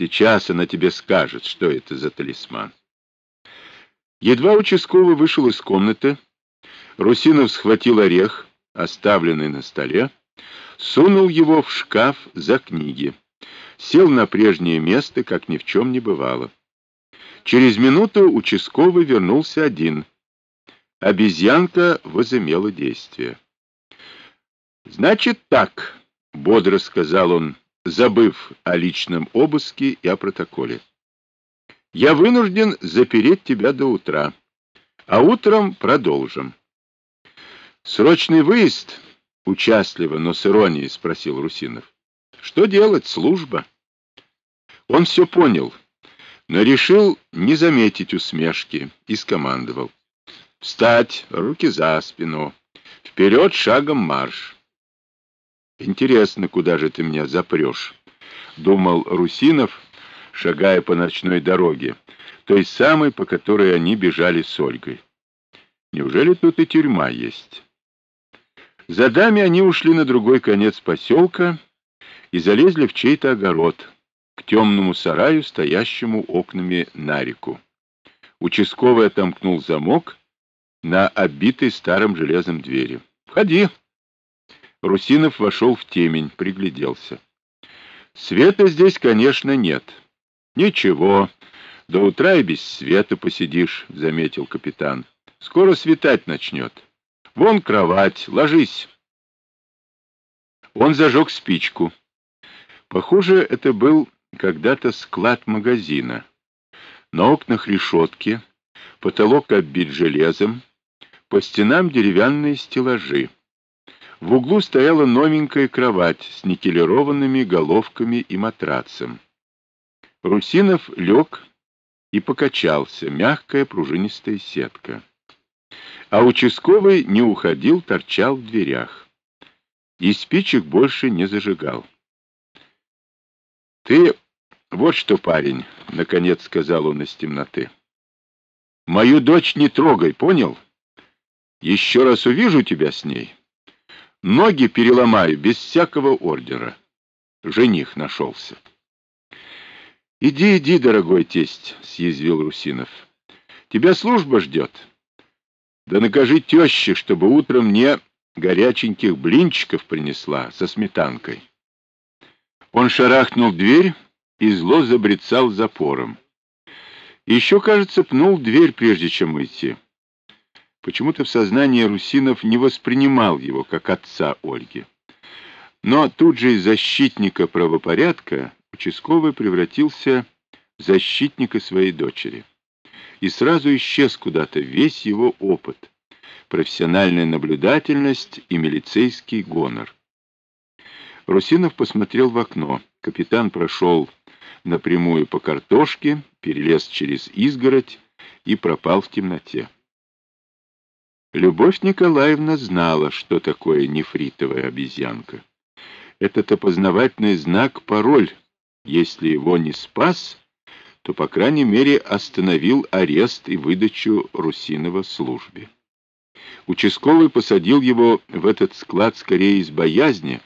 Сейчас она тебе скажет, что это за талисман. Едва участковый вышел из комнаты, Русинов схватил орех, оставленный на столе, сунул его в шкаф за книги, сел на прежнее место, как ни в чем не бывало. Через минуту участковый вернулся один. Обезьянка возымела действие. «Значит так», — бодро сказал он, забыв о личном обыске и о протоколе. «Я вынужден запереть тебя до утра, а утром продолжим». «Срочный выезд?» — участливо, но с иронией спросил Русинов. «Что делать? Служба». Он все понял, но решил не заметить усмешки и скомандовал. «Встать! Руки за спину! Вперед шагом марш!» «Интересно, куда же ты меня запрешь?» — думал Русинов, шагая по ночной дороге, той самой, по которой они бежали с Ольгой. «Неужели тут и тюрьма есть?» За дами они ушли на другой конец поселка и залезли в чей-то огород, к темному сараю, стоящему окнами на реку. Участковый отомкнул замок на оббитой старым железом двери. «Входи!» Русинов вошел в темень, пригляделся. Света здесь, конечно, нет. Ничего, до утра и без света посидишь, заметил капитан. Скоро светать начнет. Вон кровать, ложись. Он зажег спичку. Похоже, это был когда-то склад магазина. На окнах решетки, потолок оббит железом, по стенам деревянные стеллажи. В углу стояла новенькая кровать с никелированными головками и матрацем. Русинов лег и покачался, мягкая пружинистая сетка. А участковый не уходил, торчал в дверях. И спичек больше не зажигал. — Ты вот что, парень, — наконец сказал он из темноты. — Мою дочь не трогай, понял? Еще раз увижу тебя с ней. Ноги переломаю без всякого ордера. Жених нашелся. — Иди, иди, дорогой тесть, — съязвил Русинов. — Тебя служба ждет. Да накажи теще, чтобы утром мне горяченьких блинчиков принесла со сметанкой. Он шарахнул дверь и зло забрецал запором. Еще, кажется, пнул дверь, прежде чем уйти. Почему-то в сознании Русинов не воспринимал его как отца Ольги. Но тут же из защитника правопорядка участковый превратился в защитника своей дочери. И сразу исчез куда-то весь его опыт, профессиональная наблюдательность и милицейский гонор. Русинов посмотрел в окно. Капитан прошел напрямую по картошке, перелез через изгородь и пропал в темноте. Любовь Николаевна знала, что такое нефритовая обезьянка. Этот опознавательный знак — пароль. Если его не спас, то, по крайней мере, остановил арест и выдачу Русинова службе. Участковый посадил его в этот склад скорее из боязни,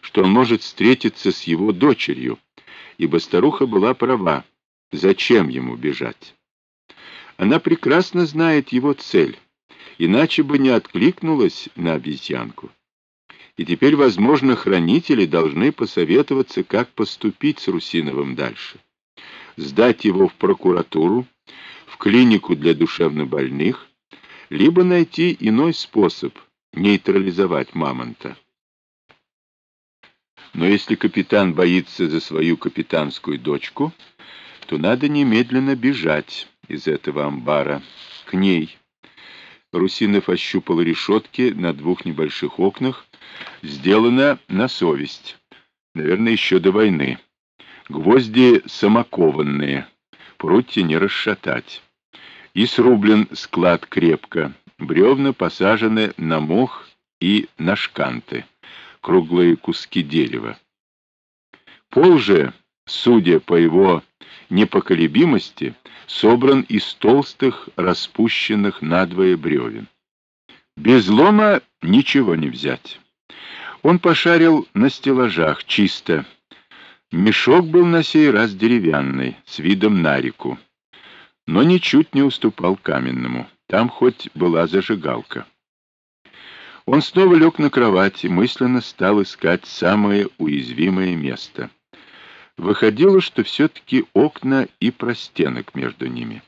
что он может встретиться с его дочерью, ибо старуха была права. Зачем ему бежать? Она прекрасно знает его цель иначе бы не откликнулась на обезьянку. И теперь, возможно, хранители должны посоветоваться, как поступить с Русиновым дальше. Сдать его в прокуратуру, в клинику для душевнобольных, либо найти иной способ нейтрализовать мамонта. Но если капитан боится за свою капитанскую дочку, то надо немедленно бежать из этого амбара к ней, Русинов ощупал решетки на двух небольших окнах. Сделано на совесть. Наверное, еще до войны. Гвозди самокованные. Прутья не расшатать. И срублен склад крепко. Бревна посажены на мох и на шканты. Круглые куски дерева. Пол же, судя по его непоколебимости, собран из толстых, распущенных надвое бревен. Без лома ничего не взять. Он пошарил на стеллажах чисто. Мешок был на сей раз деревянный, с видом на реку, но ничуть не уступал каменному. Там хоть была зажигалка. Он снова лег на кровать и мысленно стал искать самое уязвимое место. Выходило, что все-таки окна и простенок между ними.